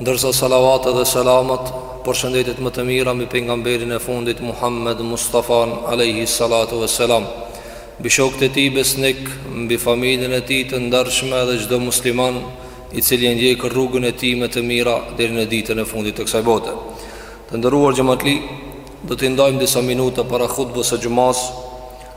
Ndërsa salavatet dhe selamat përshëndetjet më të mira mbi pejgamberin e fundit Muhammed Mustafa alayhi salatu vesselam, mbi shokët e tij besnik, mbi familjen e tij të ndershme dhe çdo musliman i cili e ndjek rrugën e tij më të mirë deri në ditën e fundit të kësaj bote. Të nderuar xhamatli, do të ndajmë disa minuta para hutbes së xhumasë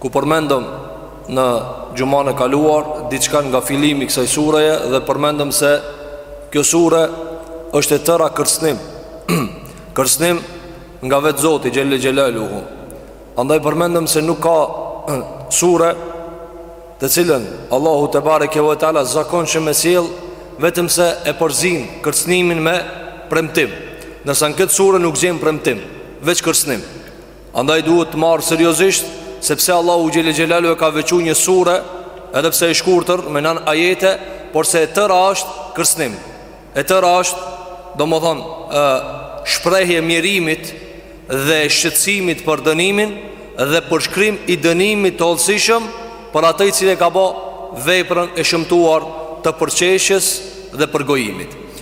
Ku përmendëm në xhuman e kaluar diçka nga fillimi i kësaj sureje dhe përmendëm se kjo sure është e tëra kërcënim. kërcënim nga vetë Zoti xhelle xhelaluhu. Andaj përmendëm se nuk ka sure të cilën Allahu tebareke ve teala zakonshëm e sjell vetëm se e përzin kërcënimin me premtim. Ndërsa në këtë sure nuk gjen premtim, veç kërcënim. Andaj duhet të marrë seriozisht sepse Allahu xhelle xhelaluhu e ka veçu një sure edhe pse e shkurtër me nan ajete por se e tëra është kërcnim e tëra është domethonë shprehje mjerimit dhe shqetësimit për dënimin dhe përshkrim i dënimit të hollësishëm për atë i cili e ka bo veprën e shëmtuar të përqeshjes dhe përgojimit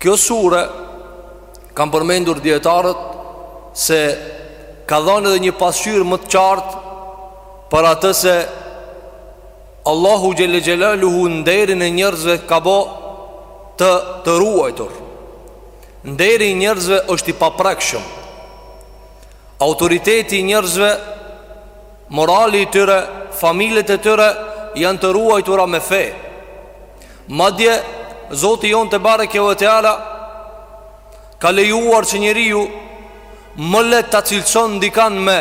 Kjo sure kanë përmendur dietarët se ka dhënë edhe një pasqyrë më të qartë për atë se Allahu xhelle xhelaluhu nderin e njerëzve ka bo të të ruajtur. Nderi i njerëzve është i paprekshëm. Autoriteti i njerëzve, morali i tyre, familjet e tyre janë të ruajtura me fe. Madje, Zoti jonë tebareke ve teala Ka lejuar që njeriu më leht ta cilëson dikan me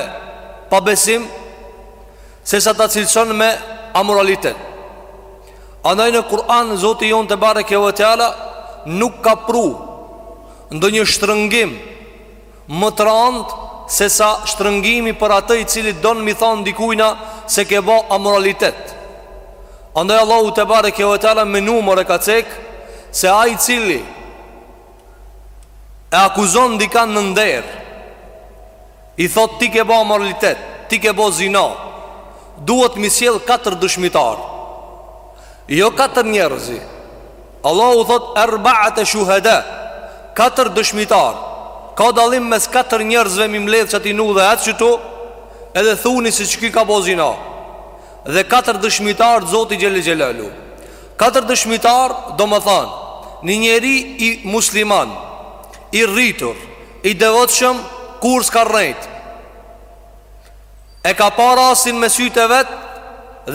pabesim sesa ta cilëson me amoralitet Andaj në Kur'an Zoti jonë tebareke ve teala Nuk ka pru ndonjë shtrëngim më të randë sesa shtrëngimi për atë i cili don mi thanë dikujna se ke bo amoralitet. Andaj Allahu tebareke ve teala me numër e ka cek se ai i cili e akuzon dikan në nder i thotë ti ke bo amoralitet, ti ke bo zina, duhet mi sjell katër dëshmitar, jo katër njerëz, Allahu thotë erba'ate shuhada, katër dëshmitar. Ka dallim mes katër njerëzve mi mbledh që ti nu dhe ec që tu, edhe thuni se qeky ka bo zina. Dhe katër dëshmitar zoti xhelle xhelaluhu. Katër dëshmitar domethanë, një njeri i musliman, i rritur, i devotshëm, kurrë s'ka rrejt. E ka pa rastin me sytë e vet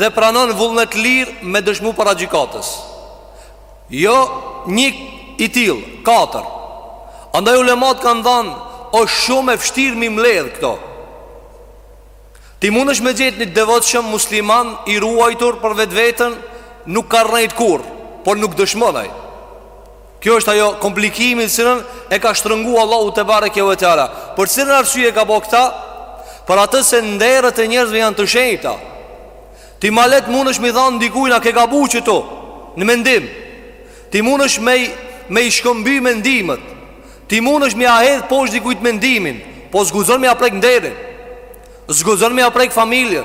dhe pranon vullnet të lirë me dëshmu para gjykatës. Jo një i tillë, katër. Andaj ulemat kanë thanë është shumë e fështirë m'i mbledh këto. Ti mundesh me gjetë një të devotshëm musliman i ruajtur për vetveten nuk ka rrejt kurrë, por nuk dëshmon ai. Kjo është ajo komplikimi të cilën e ka shtrëngu Allahu tebareke ve teala. Për cilën arsye e ka bo këta? Për atë se nderët e njerëzve janë të shenjta. Ti malet mundesh me i thanë dikujna ke gabu qetu në mendim. Ti mundesh me me i shkëmby mendimet. Ti mundesh me ia hedh poshtë dikujt mendimin, po s'guxon me ia prek nderin. S'guxon me ia prek familjen.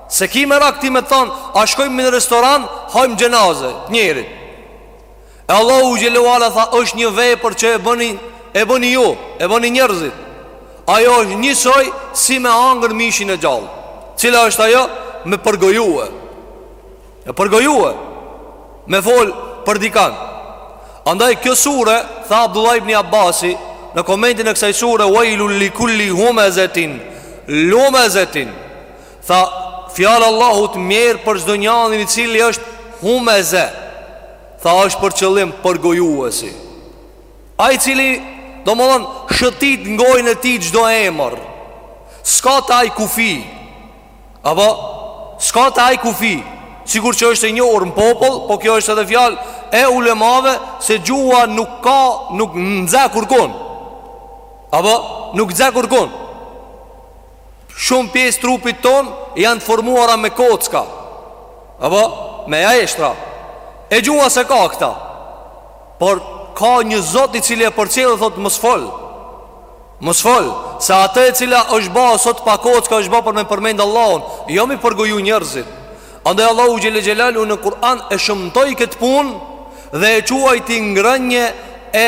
S'e ki merak ti me të thanë A shkojmë në restoran Hajmë xhenaze Të njerit E Allahu xhele ue ala tha është një vepër që e bëni E bëni ju E bëni njerëzit Ajo është njësoj si me hangër mishin e gjallë Cila është ajo Me përgojue Me përgojue Me fol për dikan Andaj kjo sure Tha Abdullah ibn Abasi Në komentin e kësaj sure Wailu li kulli humezetin Lumezetin Tha, fjala e Allahut mjerë për çdo njanin i cili është humeze Tha, është për qëllim përgojuesi Ai i cili, domethënë, shëtit n'gojën e tij çdo emër S'ka te ai kufi Apo, s'ka te ai kufi Sikur që është e njohur në popull Po kjo është edhe fjalë e ulemave Se gjuha nuk ka, nuk nxe kurkun Apo, nuk nxe kurkun Shumë pjesë të trupit tonë Janë të formuara me kocka Apo me eshtra E gjuha s'i ka këta Por ka një zot i cili e përcjell dhe thotë mos fol Mos fol Se atë e cila është ba sot pa kocka është ba për me përmendë Allahun Jo me i përgoju njerëzit Andaj Allahu Xhele Xhelalu në Kur'an e shëmtoi këtë punë Dhe e quajti ngrënje e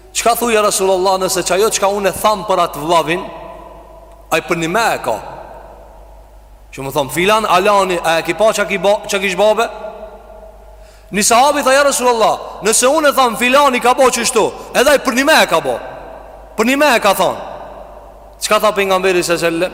Çka thu ja Rasulullah nëse qajo çka unë e tham për atë vllavin Ai përnime e ka Që me thonë filan alani A e ki pa çka kish ba be Një sahabi tha ja Rasulullah Nëse unë e tham filani ka bo qështu Edhe ai përnime e ka bo Përnime e ka thonë Çka tha Pejgamberi se sellem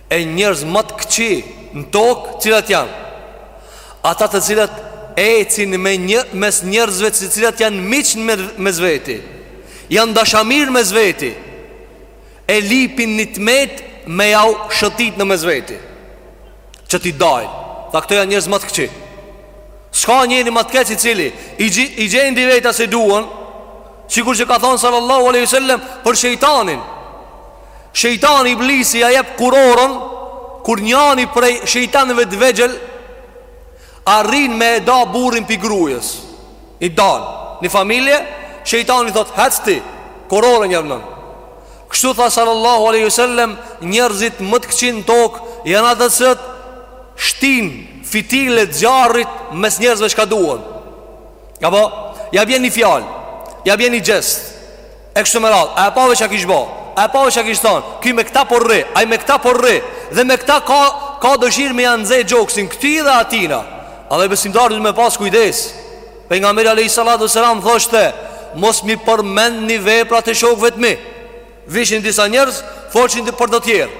e njerëz më të këqi në tokë cilat janë ata të cilët ecin me, në mes njerëzve të cilët janë miq në mes veti janë dashamir mes veti e lipin një të metë me jau shëtit në mes veti që t'i dajë tha këto janë njerëz më të këqi s'ka njeri më të keq i cili i, i gjen dy veta se duhen sikur që ka thonë sallallahu aleyhi sallem për shejtanin Shejtani iblisi ja jep kurorën kur njani prej shejtanëve të vegjël arrin me e da burrin pi grujes. I dan një familje, shejtani thot, "Hec ti, kurorën ja vnon." Kështu tha sallallahu alaihi wasallam, njerëzit më të këqij n'tok janë ata që shtin fitile të zjarrit mes njerëzve që duhen. Apo, ja bjen një fjalë, ja bjen një gjest. E kështu me radhë, a e pave çka kish bo A e pave çka kish thonë Ky me këta po rri, ai me këta po rri Dhe me këta ka, ka dëshirë me ja nxe gjoksin Këtij dhe atina A dhe besimtari duhet me pas kujdes Pejgamberi alejhi salatu ve selam thoshte Mos mi përmendni veprat e shokëve të mi Vishin disa njerëz, folshin për të tjerë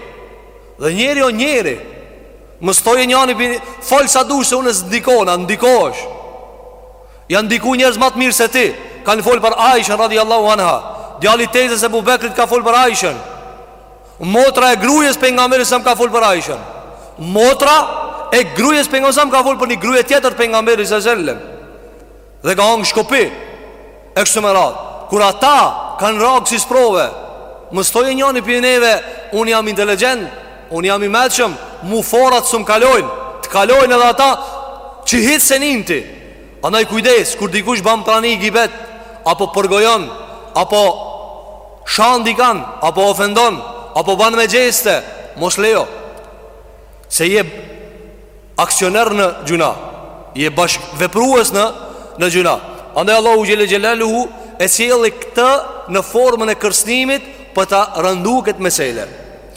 Dhe njeri o njeri Mos thojë njani prej ne Fol sa dush se unë s'ndikona, ndikohesh Janë ndiku njerëz më të mirë se ti. Kanë fol për Aishën radhiyallahu anha. Djali i tezës Ebu Bekrit ka fol për Aishën. Motra e grujes pejgamberit sa ka fol për Aishën. Motra e grujes pejgamberit sa ka fol për një gruje tjetër pejgamberit sa selam. Dhe ka hangë shkopi. E kështu me radh. Kur ata kanë ra n'ksi sprove, mos thojë njani prej neve, un jam inteligjent, un jam i meçëm, mu forat s'um kalojnë, të kalojnë edhe ata që hiç s'e nin ti. Andaj kujdes kur dikush ban prani gibet apo përgojon apo shan dikan apo ofendon apo ban me gjeste, mos lejo. Se je aksioner në gjunah, je bashkëveprues në në gjunah. Andaj Allahu xhele xhelaluhu e sjelli këtë në formën e kërcënimit për ta rëndu këtë mesele.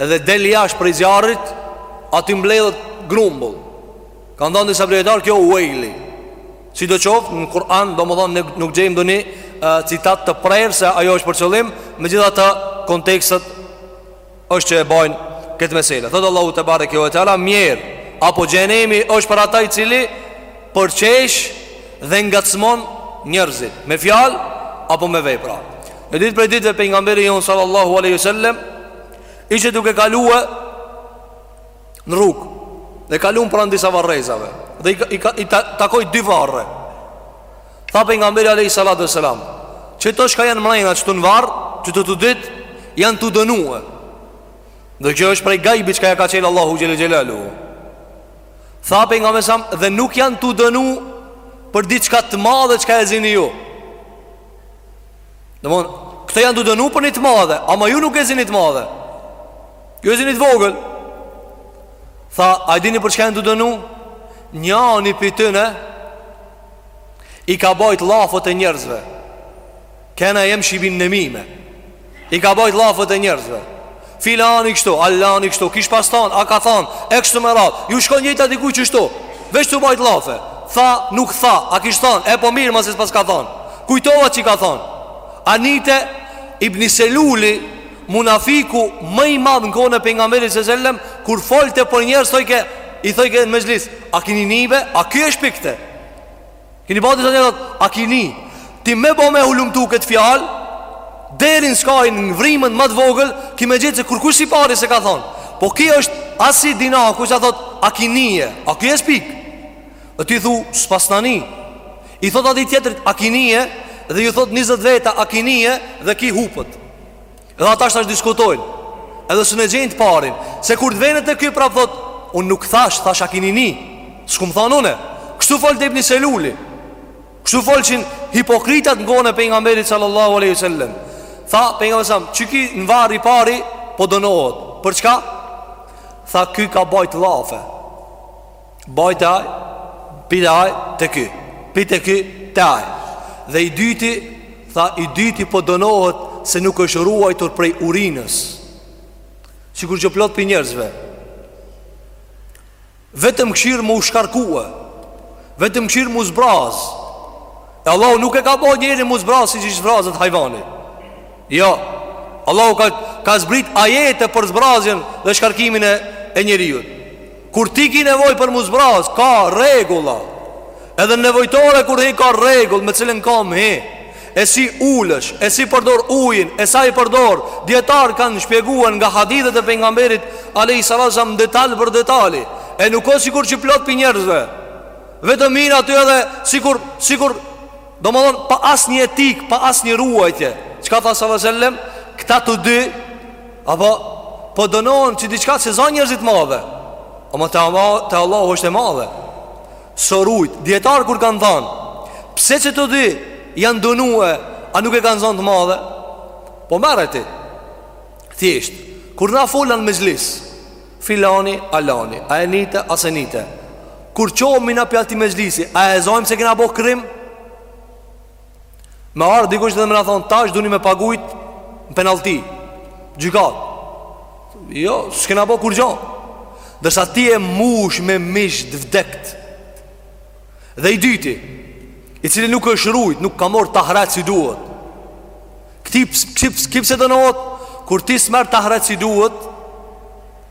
Edhe del jashtë prej zjarrit, aty mbledhet grumbull. Kanë thonë disa dijetarë kjo uejli. Sido qoftë, në Kur'an, domethonë nuk gjejmë ndonjë citat të prerë, se ajo është për qëllim, megjithatë kontekstet është që e bajnë këtë mesele. Thotë Allahu tebareke ue teala, mjerë, apo xhehenemi është për ata i cili përqesh dhe ngacmon njërzit, me fjalë apo me vepra. Një ditë prej ditëve pejgamberi jonë sallallahu aleyhi sallem Ishte duke kalu në rrugë Dhe kalun pranë disa varrezave Dhe i, i, i takoj dy varre Tha pejgamberi aleyhi salatu sallam Qeta çka janë mrejna qetu në varr Qeta të dyt janë tu dënu Dhe kjo është prej gajbit çka ja ka çel Allahu xhele xhelaluhu Tha pejgamberi sam Dhe nuk janë tu dënu Për diçka të madhe çka e zini ju Domon, këta janë tu dënu për një të madhe Ama ju nuk e zini t'madhe Ju e zini t'vogël Tha, a i dini për çka janë tu dënu Njani pi tyne I ka bajt llafet e njerëzve Kana jemshi bin nemime I ka bajt llafet e njerëzve Filani kështu, allani kështu, kish pas thanë, a ka thanë, e kështu me radhë Ju shkon jeta diku qeshtu Veç tu bajt llafe Tha, nuk tha, a kish thanë, e po mirë masi s'paska thanë Kujtova që i ka thanë A nite, ibn Seluli, munafiku, më i madh në kohën e pejgamberit se sellem Kur folte për njerëz, thojke, i thojke në mexhlis A kini nie, a ky e shpikte Kini pa disa njerëz a kini ti me bo me hulumtu këtë fjalë deri në skajin në vrimën më të vogël, ki me gjet se kurkush i pari s'e ka thon. Po ky është asi dinaku, ça thot a ki nie, a ky e shpik. E ti thu s'pasna ni. I thot atij tjetrit a ki nie dhe ju thot 20 veta a ki nie dhe ky hupet. Edhe ata tash diskutojnë Edhe s'un e gjejnë të parin Se kur të vinë te ky prapë thot Unë nuk thash, thash a kini ni S'kum thonë une Kështu folte ibni Seluli Kështu folshin hipokritat në kohën e pejgamberit sallallahu alejhi sellem Tha pejgamberi selam Qiky në varr i pari Po dënohet Për çka? Tha ky ka bajt llafe Bajte aj, pi te aj, te ky Pi te ky, te aj Dhe i dyti, tha i dyti po dënohet se nuk është ruajtur prej urinës Sikur që plot pi njerëzve Vetëm kshyr m'u shkarkue Vetëm kshyr m'u zbraz E Allahu nuk e ka bo njerin m'u zbraz si qi zbrazet hajvani Jo Allahu ka, ka zbrit ajete për zbrazjen dhe shkarkimin e, e njeriut Kur ti ki nevoj për mu zbraz Ka rregulla Edhe në nevojtore kur hi ka rregull Me cilën kamb hi E si ulesh E si përdor ujin E sa i përdor Dijetarët kanë shpjeguar nga hadithet e pejgamberit alejhi salatu selam detal për detali E nuk o sikur që plot pi njerëzve Vetëm hin aty edhe Sikur Sikur Domethonë Pa asnjë etikë Pa asnjë ruajtje Çka tha salasellem Këta të dy Apo, po dënohen që diçka s'e zonë njerëzit t'madhe Ama te Allahu është e madhe S'u rujt, dijetarët kur kanë thanë Pse qeta dy janë dënue A nuk e kanë zonë të madhe Po merre ti Thjesht Kur na folim n'mexhlis Filani, allani, a e nite, a s'e nite Kur çohemi na pi atij mexhlisi A e zojmë se kena bo krim Me ardhë dikush dhe me na thonë Tash duni me pagujt ni penallti Gjykat Jo, s'kena bo kurgjo Ndërsa ti je mush me mish t'vdekt Dhe i dyti I cili nuk është rujt Nuk ka marr tahret si duhet Ky pse dënohet Kur ti s'merr tahret si duhet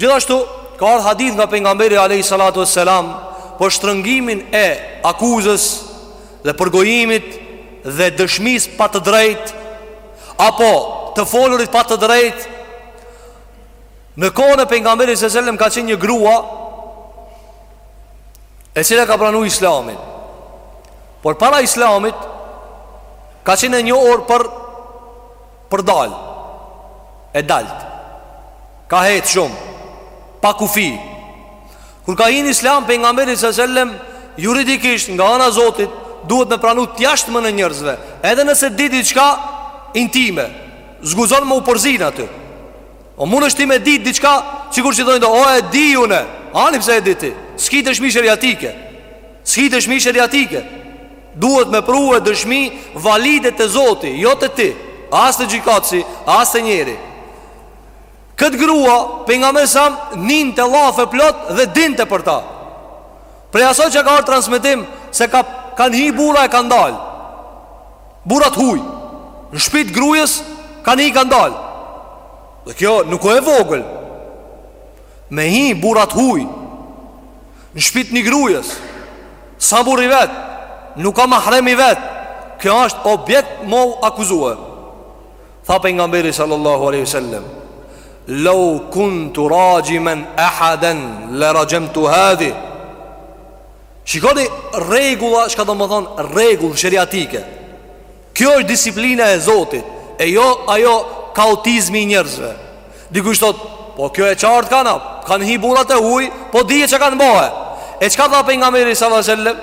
Gjithashtu ka ardhur hadith nga pejgamberi alayhi salatu wassalam për shtrëngimin e akuzës dhe përgojimit dhe dëshmisë pa të drejtë apo të folurit pa të drejtë në kohën e pejgamberit sallallahu alaihi wasallam ka qenë një grua e cila ka pranu islamin. Por para islamit ka qenë e njohur për Përdalë E dalt Ka ec shum Pa kufi Kur ka hin islam pejgamberi sallallahu alejhi ve sellem Juridikisht nga ana zotit Duhet me pranu t'jashtmen e njërzve Edhe nëse di diçka Intime S'guxon me u përzi aty O mund është ti me ditë diçka Sikur që thojnë do O e di unë Ani pse e di ti S'ki dëshmi sheriatike S'ki dëshmi sheriatike Duhet me prue dëshmi Valide te zoti Jo te ti As te gjykatësi As te njeri Këtë grua Pejgamberi ninte llafe plot Dhe dinte për ta Prej asaj që ka ardh transmetim Se ka, kanë hi burra e kanë dalë Burrat huj Në shpi t' grujës Kanë hi kanë dalë Dhe kjo nuk o e vogël Me hi burrat huj Në shpi t' një grujës S'a burri i vet Nuk a mahremi i vet Kjo është objekt m'u akuzue Tha pejgamberi sallallahu alaihi wasallam, "Law kuntu rajiman ahadan la rajamtu hadhi." Shikoni rregulla, çka do me thon rregull sheriatike. Kjo është disiplina e Zotit, e jo ajo kaotizmi i njerëzve. Dikush thot, "Po kjo e qartë kanë, kanë hi burrat e huaj, po dihet çka kanë bo he." E çka tha pejgamberi sallallahu alaihi wasallam?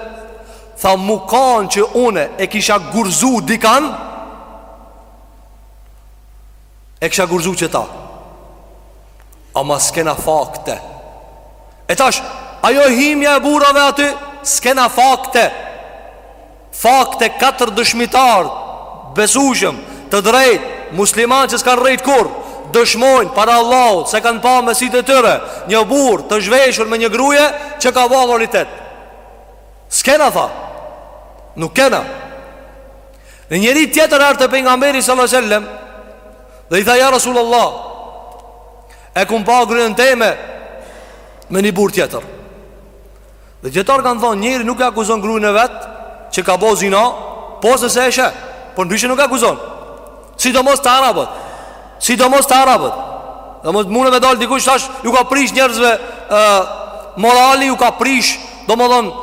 Tha m'u kanë që une e kisha gurzu dikan E kisha gurzu qeta Ama s'kena fakte E tash Ajo himja e burrave aty S'kena fakte Fakte katër dëshmitar Besushëm Të drejt Musliman që s'kan rrejt kurr Dëshmojnë para Allahut Se kanë pa me sytë e tyre Një burrë të zhveshur me një gruje Që ka ba amoralitet S'kena fa Nuk kena Ni njeri tjetër erdh te pejgamberi sallallahu alaihi wasallam dhe i tha ja Rasulullah e kum pa gruen teme me një burr tjetër. Dhe dietar kanë thonë njeri nuk e akuzon gruen e vet që ka bo zina, pos nëse e sheh, por ndryshe nuk e akuzon. Sidomos te arabët. Sidomos te arabët Dhe më të mune me dalë dikush tash Ju ka prish njerëzve e, Morali ju ka prish Domethonë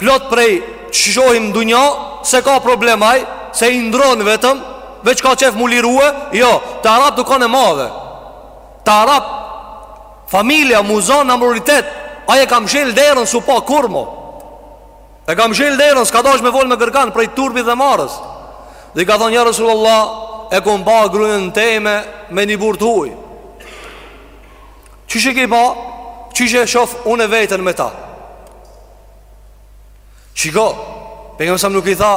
plot prej Që shohim në dunja Se ka problem ai Se i ndronë vetëm Veç ka qef mu lirue Jo, te arabt u kon e madhe Te arabt Familja, m'u zon n'amoralitet Aj e ka mshel derën s'u pa kurrë mo E ka mshel derën, s'ka dash me fol me kërkan prej turpit dhe marres. Dhe i ka thonë, ja Resulullah, e kom pa grujën teme me një burr t'huj. Qysh e ke pa? Qysh e shof unë e vetën me ta? Shiko, Pejgamberi alejhi selam nuk i tha,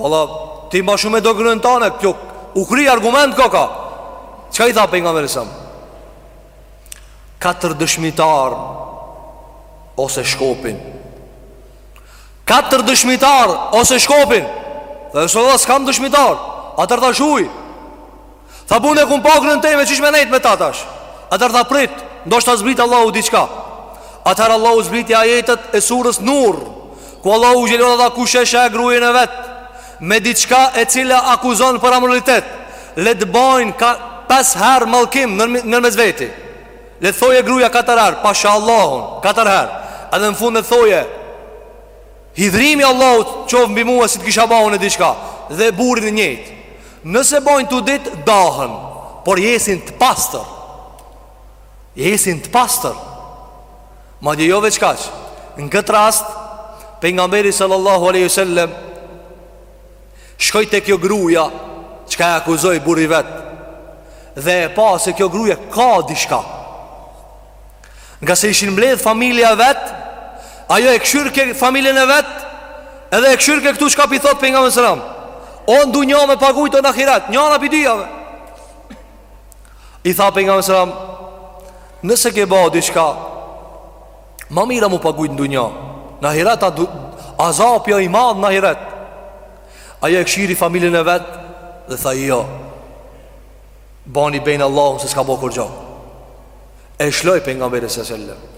Valla, ti ma shumë e do grujën tane, kjo, u kry argument koka. Çka i tha Pejgamberi alejhi selam? Katër dëshmitar ose shkopin. Katër dëshmitar ose shkopin. Dhe nëse do s'kam dëshmitar, atëherë tha shuj. Tha po unë e kom pa gruen teme qysh me nejt me ta tash. Atëherë tha prit, ndoshta zbrit Allahu diçka. Atëherë Allahu zbriti ajetet e surës Nur, ku Allahu xhelal tha kush e sheh grujën e vet. Me diçka e cila akuzon për amoralitet Le të bajnë ka pesë herë mallkim nër, nërmes veti Le të thoje gruja katër herë Pasha Allahun Katër herë Edhe në fund le të thoje Hidhërimi i Allahut Qoftë mbi mua si të kisha ba unë diçka Dhe burri e njëjtë Nëse bajnë të dytë dahen Por jesin të pastër Jesin të pastër Madje jo veç kaq Në këtë rast Pejgamberi sallallahu aleyhi sallem Shkoj te kjo gruja Çka e akuzoj burri i vet Dhe e pa se kjo gruja ka diçka Ngase ishin mbledh familja e vet Ajo e kshyrke familjen e vet Edhe e kshyrke këtu çka pi thot Pejgamberi alejhi selam O n'dunja me pagujtë o në ahiret Njana pi dyjave I tha Pejgamberi alejhi selam Nëse ke ba diçka Ma mirë a m'u pagujt në dunja Në ahiret a, du, azabi a i madh në ahiret Ajo e kshyri familjen e vet Dhe tha jo Bani be n'Allahun se s'ka bo kurgjo E shloj Pejgamberi alejhi sellem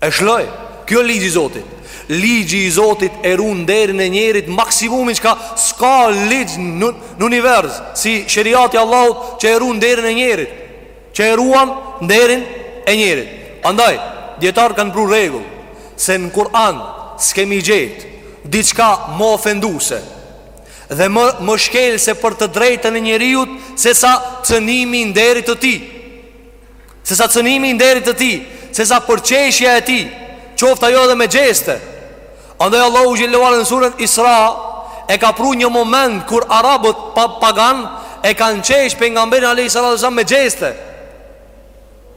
E shloj, ky o ligji i Zotit. Ligji i Zotit e ruan nderin e njerit maksimumin çka s'ka ligj në, në univers, si sheriati i Allahut që e ruan nderin e njerit, që e ruan nderin e njerit. Andaj, dijetarët kanë pru rregull se në Kur'an s'kemi gjet diçka më ofenduese dhe më më shkelse për të drejtën e njeriut sesa cënimi i nderit të tij. Se sa cënimi i nderit të tij Se sa përqeshja e tij Qoftë ajo edhe me gjeste Andaj Allahu xhele ve ala në surën Isra E ka pru një moment Kur Arabët pa, pagan E kanë qesh Pejgamberin alejhi salatu ve selam me gjeste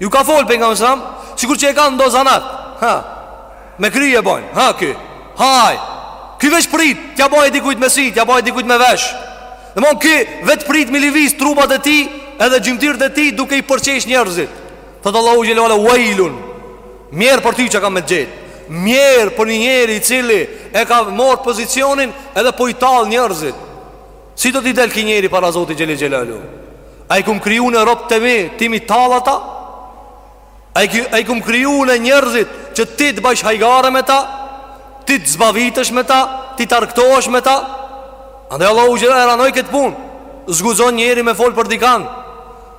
Ju ka fol Pejgamberi alejhi selam Sikur që e kanë do zanat ha, Me krye bojnë Ha, ky Haj Ky veç prit T'ja baje dikujt me sy T'ja baje dikujt me vesh Domethon ky veç prit m'i lëviz trupat e tij Edhe gjymtyrët e tij duke i përqesh njerëzit Thotë Allahu xhele ve ala Wejlun Mjerë për ty çka ka me të gjet Mjerë për një njeri i cili E ka morë pozicionin Edhe po i tall njerëzit Si do t'i del ky njeri para Zotit xhele xhelaluhu A i kum kriju unë robt e mi Ti m'i tall ata A i, a i kum kriju unë njerëzit Që ti të bajsh hajgare me ta Ti të zbavitesh me ta Ti të argëtohesh me ta Andaj Allahu xhele ve ala e ranoi këtë punë S'guxon njeri me fol për dikan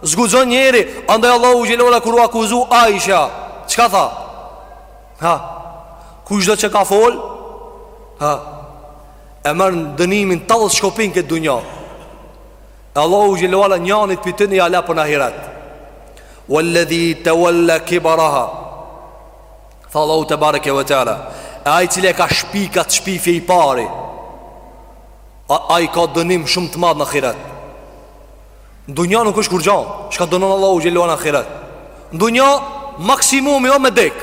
S'guxon njeri Andaj Allahu xhele ve ala kur u akuzu Aisha Çka tha? Ha Kushdo që ka fol? Ha E merr dënimin tetëdhet shkopinj n'këtë dunja Allahu xhele ve ala njanit pi tyne ja la për n'ahiret. Walladhi tawalla kibrahu. Tha Allahu tebareke ve teala. E ai cili e ka shpikat shpifje i pari. A, ai ka dënim shumë të madh në ahiret. Dunja nuk është kurgjan. Çka dënon Allahu xhele ve ala në ahiret. Dunja maksimumi o me dek.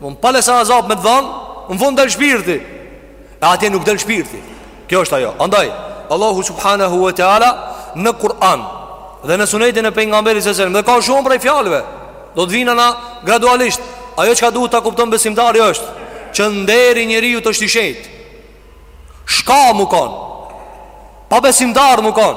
Më në pale sa azab me të dhanë Në fund del shpirti E atje nuk del shpirti Kjo është ajo Andaj Allahu subhanahu wa ta'ala Në Kur'an Dhe në sunetin e Pejgamberit alejhi selam Dhe ka shumë prej fjalve Do të vina na gradualisht Ajo çka duhet ta kupton besimtari është Që nderi i njeriut është i shenjt Çka m'u kon Pabesimtar m'u kon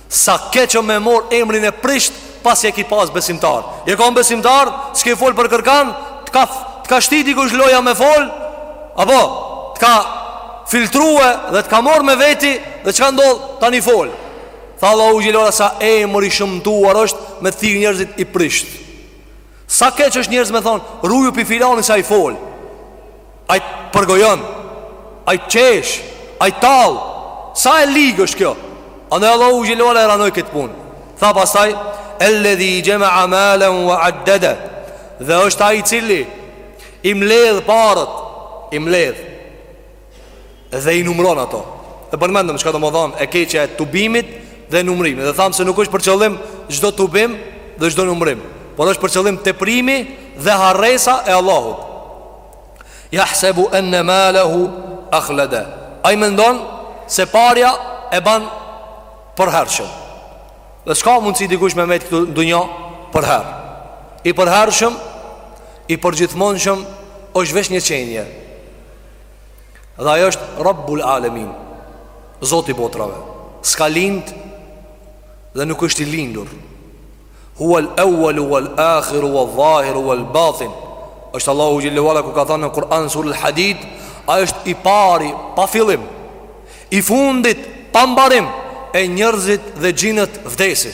Sa keq ë me mor emrin e prisht Pasi e ki pas besimtar Je kon besimtar S'ke fol për kërkan T'ka, t'ka shti dikush loja me fol Apo T'ka filtrue Dhe t'ka mor me veti Dhe çka ndodh Tani fol Tha Allahu xhele ve ala sa emër i shëmtuar është Me thirë njerëzit i prisht Sa keq është njerëz me thon, ruju pi filani se ai fol. Ai përgojon. Ai qesh, ai tall. Sa e lig është kjo? Andaj Allahu xhele ve ala e ranoi këtë punë. Tha pastaj alladhi jama'a malan wa addada. Dhe është ai i cili i mledh paret, i mledh. Dhe i numëron ato. E përmendëm çka domethënë e keqja e tubimit dhe numërimit. Dhe thamë se nuk është për qëllim çdo tubim dhe çdo numërim, por është për qëllim teprimi dhe harresa e Allahut. Yahsabu anna malahu akhlada. Ai mendon se parja e ban përhershëm. Dhe s'ka mundësi dikush me mbet këtu në dunjë përherë. I përhershëm, i përgjithmonshëm është veç një qenie. Dhe ai është Rabbul Alamin, Zoti i botrave. S'ka lind dhe nuk është i lindur. Huwa al-awwal wal-akhir wal-zahir wal-batin. Është Allahu xhelle ue ala ku ka thanë në Kur'an sur al-Hadid, ai është i pari pa fillim, i fundit pa mbarim e njerëzit dhe xhinët vdesin.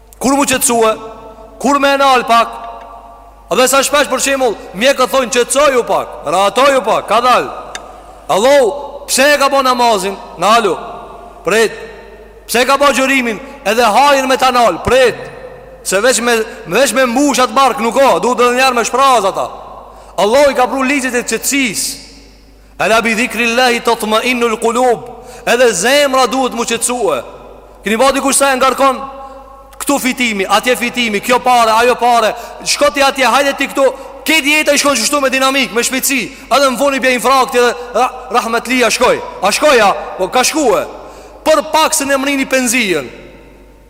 Kur m'u qetësue Kur me e nal pak Dhe sa shpesh për shembull Mjekët thojnë qetësoju pak Rahatoju pak Kadal Allahu Pse e ka bo namazin Nalu Prit Pse e ka bo gjërimin Edhe hajen me ta nal Prit Se veç me Veç me mbush atë bark nuk o Duhet edhe njiherë me shpraz ata Allahu i ka pru ligjet e qetësisë Ela bi dhikri Allahi tatmainul kulub Edhe zemra duhet m'u qetësue Keni pa dikush sa e ngarkon Këtu fitimi, atje fitimi Kjo pare, ajo pare Shko ti atje, hajde ti këtu Krejt jeta i shkon qështu me dinamikë, me shpejtësi Edhe m'fun i bje infarkti dhe ra, Rahmetlia shkoj A shkoj a, po ka shkue Për pak se n'e mrrini penzijen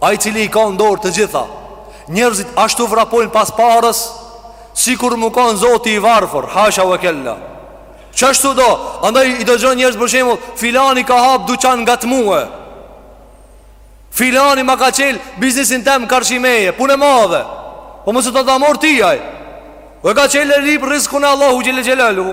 Ai cili i ka në dorë të gjitha, njerëzit ashtu vrapojnë pas parës, sikur me kanë Zoti i varfër, hasha wa kella. Qashtu do, andaj i dëgjon njerëz për shembull, filani ka hap dyqan ngat mue. Filani ma ka çel biznesin tem karshi meje, punë madhe. Po mos e të ta morr ti ai. Po e ka çel e lyp rrizkun e Allahut xhel xhelaluhu.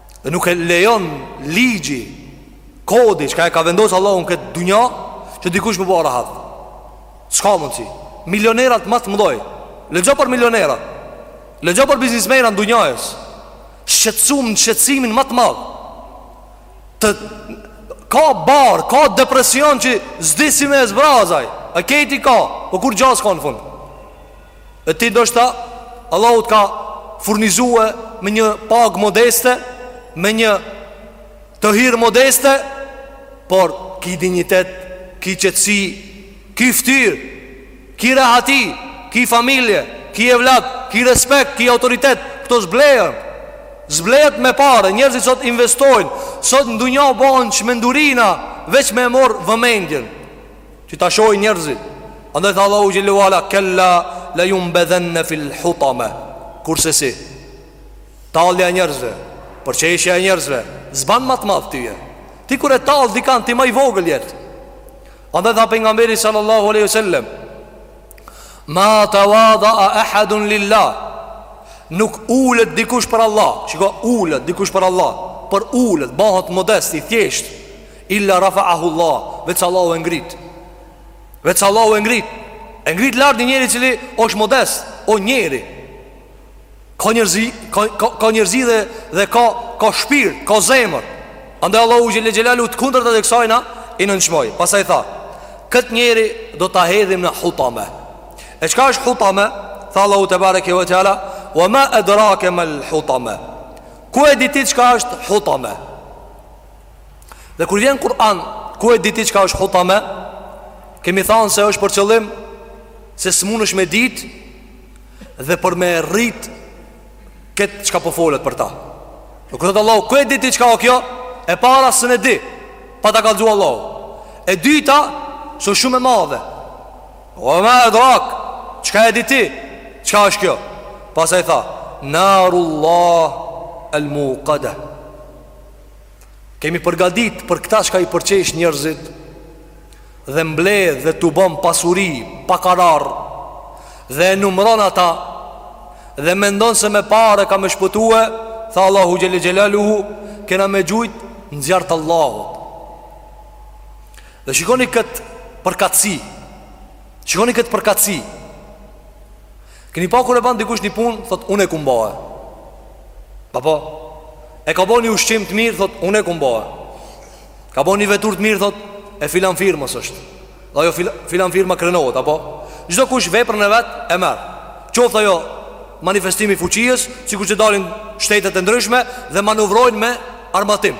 Dhe nuk e lejon ligji Kodi çka e ka vendosë Allahu n'këtë dunja Që dikush me ba rahat S'ka mundësi Milionerat ma të mdhoj Lexo për milionerat Lexo për biznismenat e dunjajës Shqetsum në shqetsimin ma të madh Të Ka barrë, ka depresion që S'di si me e zbraz ai E krejt i ka Po kurgjo s'ka në fund E ti ndoshta Allahu të ka furnizue me një pagë modeste, me një të hyrë modeste, por ki dignitet, ki qetësi, ki ftyrë, ki rehati, ki familje, ki evlat, ki respekt, ki autoritet, këto s'blehen. S'blehet me pare, njerëzit sot investojnë, sot në dunja bahen çmendurina, veç me e marrë vëmendjen. Që ta shohin njerëzit Andaj tha Allahu xhel-le ve ala Kella le jumbedhenne fil hutame Kurrsesi Tallja e njerëzve Përqeshja e njerëzve S'ban ma t'madh tyje Ti kur e tall dikan ti ma i vogël jet Andaj tha Pejgamberi sallallahu aleyhi sallem Ma tewadaa ehadun lilla Nuk ulet dikush për Allah Shiko ulet dikush për Allah Por ulet, bahet modest, i thjeshtë Illa rafa'ahu Allah, veç Allahu e ngrit. Veç Allahu e ngrit. E ngrit lart një njeri i cili është modest, o njeri. Ka njerëzi, ka ka, ka njerëzi dhe dhe ka ka shpirt, ka zemër. Andaj Allahu xhel-le xhelaluhu të kundërtat e kësajna i nënçmoi. Pastaj tha, kët njeri do ta hedhim në hutame. E çka është hutame? Tha Allahu tebareke ve teala, "Wa ma adrake mal hutame." Ku e di ti çka është hutame? Dhe kur vjen n'Kur'an, ku e di ti çka është hutame? Kemi thanë se është për qëllim se s'munesh me ditë dhe për me e rrit këtë çka po folet për ta. Dhe kur thotë Allahu, ku e di ti çka o kjo? E para s'e di, pa ta kallxu Allahu. E dyta, se o shumë e madhe. Wa ma edrak, çka e di ti? Çka është kjo? Pastaj tha, narullah al-muqada. Kemi përgadit për këta çka i përqesh njerzit Dhe mbledh dhe tubon pasuri pa karar Dhe e numron ata Dhe mendon se me pare ka me shpëtue Tha Allahu xhel-le xhelaluhu Kena me gjujt në zjarr t'Allahut Dhe shikoni këtë përkatsi Shikoni këtë përkatsi Keni pa kur e ban dikush një punë, thot unë e kum ba. Apo e ka bo një ushqim të mirë, thot unë e kum ba. Ka bo një vetur të mirë, thot e filan firmës është. Dhe ajo filan firma krenohet, apo çdo kush veprën e vet e merr. Qoftë ajo manifestimi i fuqisë, sikur që dalin shtetet e ndryshme dhe manovrojnë me armatim.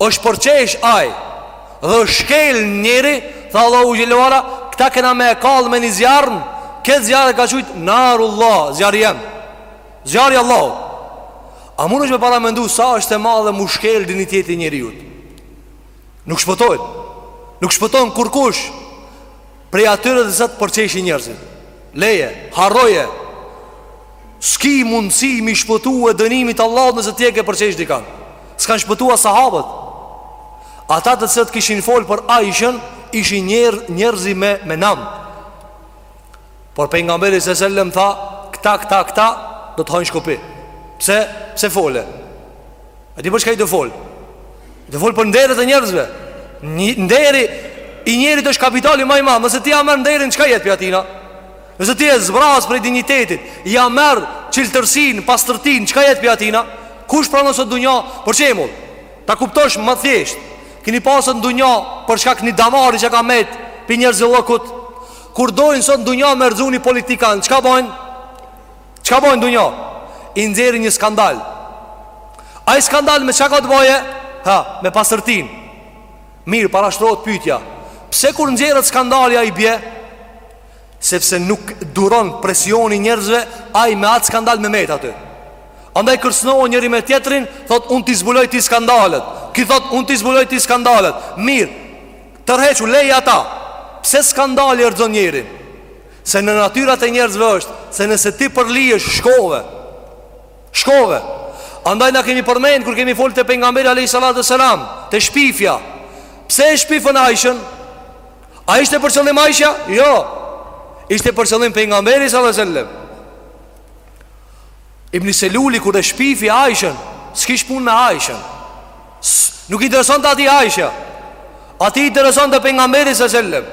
është përqesh ai Dhe është shkel njeri Tha Allahu xhel-le ve ala Këta kena me e kall me një zjarrm Këtë zjarr e ka qujtë Narullah Zjarri jem Zjarri i Allahut A munesh me paramendu Sa është e madhe m'u shkel dinjiteti i njeriut Nuk shpëton Nuk shpëton kurrkush Prej atyre të cilët përqeshin njerëzit Leje, harroje S'ki mundësi m'i shpëtue dënimit t'Allahut nëse ti je ka e përqesh dikan S'kanë shpëtu as sahabët Ata të cilët kishin fol për Ajshen Ishin njer, njerëz me, me nam Por Pejgamberi se sellem tha Këta, këta, këta Do të hajnë shkopinj Pse, pse fole E di për çka je tu folë? Je tu folë për nderet e njerëzve Nderi i njerit është kapitali ma i madh Nëse ti ja merr nderin, çka jet prej atina? Nëse ti e zbraz prej dinjitetit Ja merr çiltërsinë, pastërtinë, çka jet prej atina? Kush pra na sot n'dunja, për shembull Ta kuptosh ma thjesht Kini pa sot në dunja për shkak ni damari që ka met Prej njerëzillëkut Kur dojnë sot në dunja me rrëzu ni politikan, çka bojnë? Çka bojnë n'dunja? I nxjerrin një skandal Ai skandal me çka ka të bojë? Ha, me pastërtinë Mirë, parashtrohet pytja Pse kur nxjerret skandali ai bje? Sepse nuk duron presioni i njerëzve Ai me atë skandal me met aty Andaj kërcnohet njëri me tjetrin Thotë, unë t'i zbuloj ty skandalet Ky thotë, unë t'i zbuloj ty skandalet Mirë, tërhiqu, leji ata Pse skandali e rrëzon njerin? Se në natyrat e njerëzve është Se nëse ti përlyhesh shkove Shkove Andaj na kemi përmend kur kemi folë te pejgamberi alejhi salatu ve selam Te shpifja Pse e shpifën Ajshen A ishte për qëllim Ajshja? Jo Ishte për qëllim pejgamberi salatu selam Ibn Seluli kur e shpifi Aishen, s'kish punë me Aishen. Nuk i interesonte atij Aishja. Atij i interesonte pejgamberi së sellem.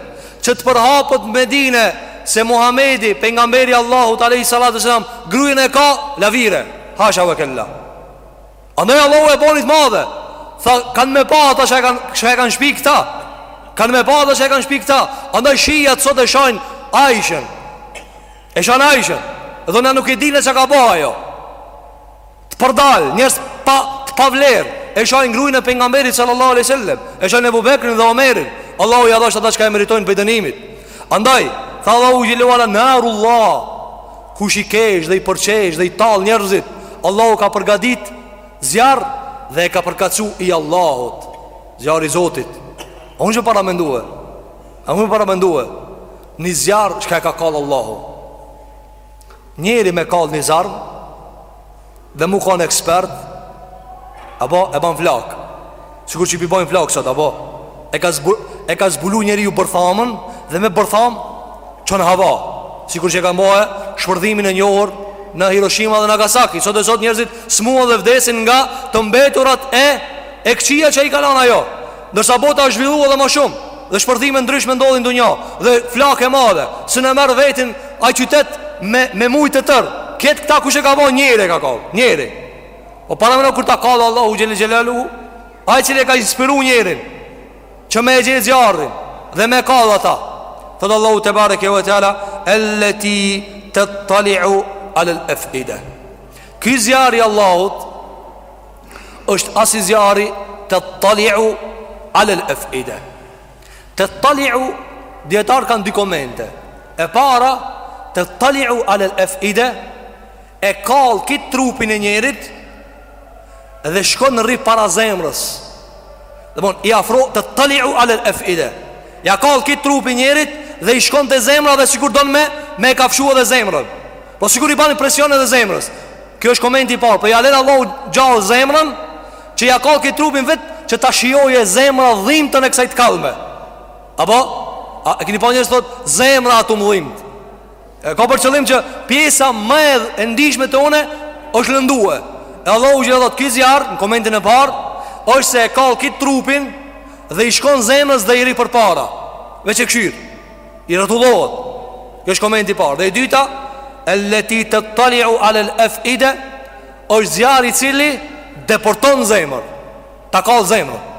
Që të përhapet n'Medine se Muhamedi, pejgamberi i Allahut alejhi salatu ve selam, grujën e ka lavire. Hasha ve kella. Andaj Allahu e boni t'madhe. Tha, kanë me pa ata që e kanë shpi kanë shpif këta. Kanë me pa ata që e kanë shpif këta. Andaj shijat sot e shajnë Aishen. E shajnë Aishen Dhe na nuk e dimë çka bo ajo Të përdalë Njerëz t'pa, të pavlerë E shajnë grujën e pejgamberit sallallahu alejhi ve sellem E shajnë Ebu Bekrin dhe Omerin Allahu ja dhashtë ata çka e meritojnë prej dënimit Andaj Tha Allahu xhelle ve ala narullah Kush i qesh dhe i përqesh dhe i tall njerëzit Allahu ka përgadit Zjarr dhe e ka përkatsu i Allahut Zjarr i Zotit A munesh me paramendue A munesh me paramendue Një zjarr çka e ka kallë Allahu Njeri me kallë një zjarr Dhe m'u kanë ekspert Apo e ban flakë Sikur që p'i bojnë flakë sot Apo e ka zbu, e ka zbulu njeriu bërthamën Dhe me bërthamë Çon hava Sikur që e kanë bo Shpërthimin e njohur Në Hiroshima dhe Nagasaki Sot e sot njerëzit Smuhen dhe vdesin nga Të mbeturat e E këqija që i ka lanë ajo Ndërsa bota është zhvillu edhe ma shumë dhe shpërthime t'ndryshme ndodhin në dunja dhe flakë e madhe, s'un e merr vetin ai qytet me me muj të tërë. Krejt këta kush e ka bo njeri e ka kallë njeri. Po parameno kur ta kall Allahu xhel xhelaluhu, ai i cili e ka inspiru njerin që me e gjet zjarrin dhe me e kall ata. Thotë Allahu tebareke ve teala, "Elleti tettali'u alel ef'ide." Ky zjarr i Allahut është asi zjarri tettaliu alel ef'ide. Tettaliu, dijetarët kanë dy komente. E para, tettaliu alel ef'ide, e kall kit trupin e njerit, dhe shkon rri para zemrës. Domethënë, i afro tettaliu alel ef'ide. Ja kall kit trupin njerit, dhe i shkon te zemra, dhe sikur don me, me e kafshu edhe zemrën. Po sikur i ban presion edhe zemrës. Kjo është komenti i parë, po ja len Allahu gjallë zemrën që ja kall kit trupin vet që ta shijoje zemra dhimbtën e kësaj të kallme. Apo a e keni pa njerëz thot zemra aty m'dhimt. E ka për qëllim që pjesa më e ndihshme te unë është lëndu. E Allahu gjithë thot ky zjarr në komentin e parë është se e kall kit trupin dhe i shkon zemrës dhe i rri përpara. Veç e kshyr. I rrotullohet Ky është komenti i parë Dhe e dyta Eleti tettaliu alel ef'ide është zjarri i cili Depërton zemër Ta kall zemrën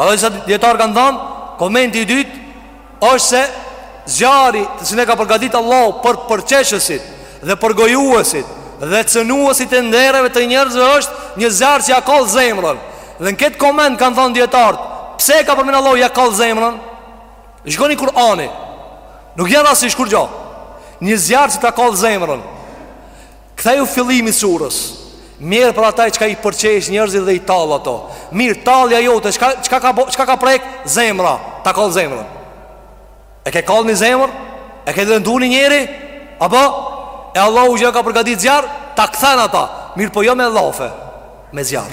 Edhe disa dijetarë kanë thanë Komenti i dytë është se zjarri Të cilin e ka përgatit Allahu Për përqeshësit Dhe përgojuesit Dhe cënuesit e nderave të njerëzve është Një zjarr që ja kall zemrën Dhe në këtë koment kanë thanë dijetarët Pse ka përmend Allahu Ja kall zemrën Shikoni Kur'ani. Nuk janë rastësisht kurgjo. Një zjarr që ta kall zemrën. Kthehju fillimit surës. Mjerë për ata çka i përqesh njerëzit dhe i tall ato. Mirë tallja jote, çka ka prek zemra, ta kall zemrën. E ke kall një zemër? E ke lëndu një njeri? Apo? E Allahu gjë ka përgatit zjarr? Ta kthen ata Mirëpo jo me llafe Me zjarr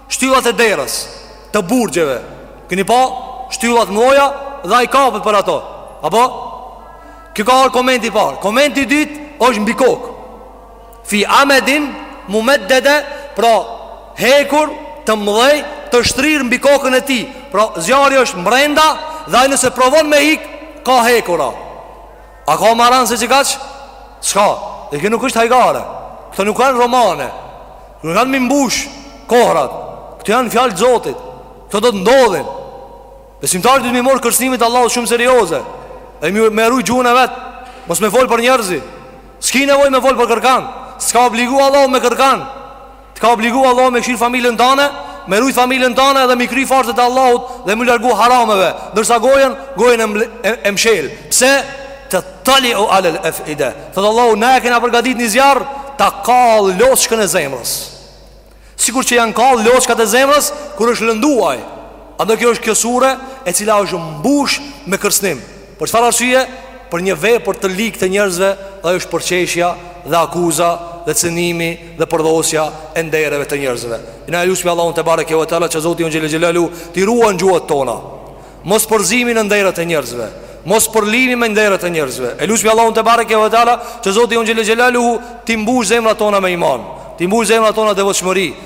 Shtyllat e derës, të burgjeve Keni pa shtyllat moja dhe ai kapet për ato Apo? Kjo ka ardh komenti i parë Komenti i dytë është mbi kokë Fi amedin mumeddede Pra hekura të mdhej të shtrirë mbi kokën e tij Pra zjarri është mbrenda dhe ai nëse provon me hik ka hekura A ka ma randë se që kaq? S'ka, e kjo nuk është hajgare Këto nuk janë romane Nuk janë mi mbush kohrat Këto janë fjalët e Zotit Këto do të ndodhin Besimtarët dut m'i marrë kërcnimet e Allahut shumë serioze E me e ru gjuhën e vet Mos me fol për njerëzi S'ki nevojë me fol për kërkan S'të ka obligu Allahu me kërkan Të ka obligu Allahu me kshyr familjen tane, me rujt familjen tane dhe m'i kry farzet e Allahut dhe m'u largu harameve, ndërsa gojën, gojën e, mble, e, e mshel. Pse? Tettaliu alel ef'ide. Thotë Allahu, na e kena përgatit një zjarr, ta kall loçkën e zemrës. Sikur që janë kall loçkat e zemrës, kur është lënduaj. Andaj kjo është kjo sure e cila është mbush me kërcnim. Për çfarë arsye? Për një vepër të ligë të njerëzve, e është përqeshja dhe akuza dhe cënimi dhe përdhosja e ndereve të njerëzve. Ne e lusmi Allahun tebareke ve teala që Zoti jonë xhele xhelaluhu t'i ruan gjuhët tona. Mos përzimi në nderet e njerëzve, mos përlimi me nderet e njerëzve. E lusmi Allahun tebareke ve teala që Zoti jonë xhele xhelaluhu t'i mbush zemrat tona me iman, t'i mbush zemrat tona devotshmëri,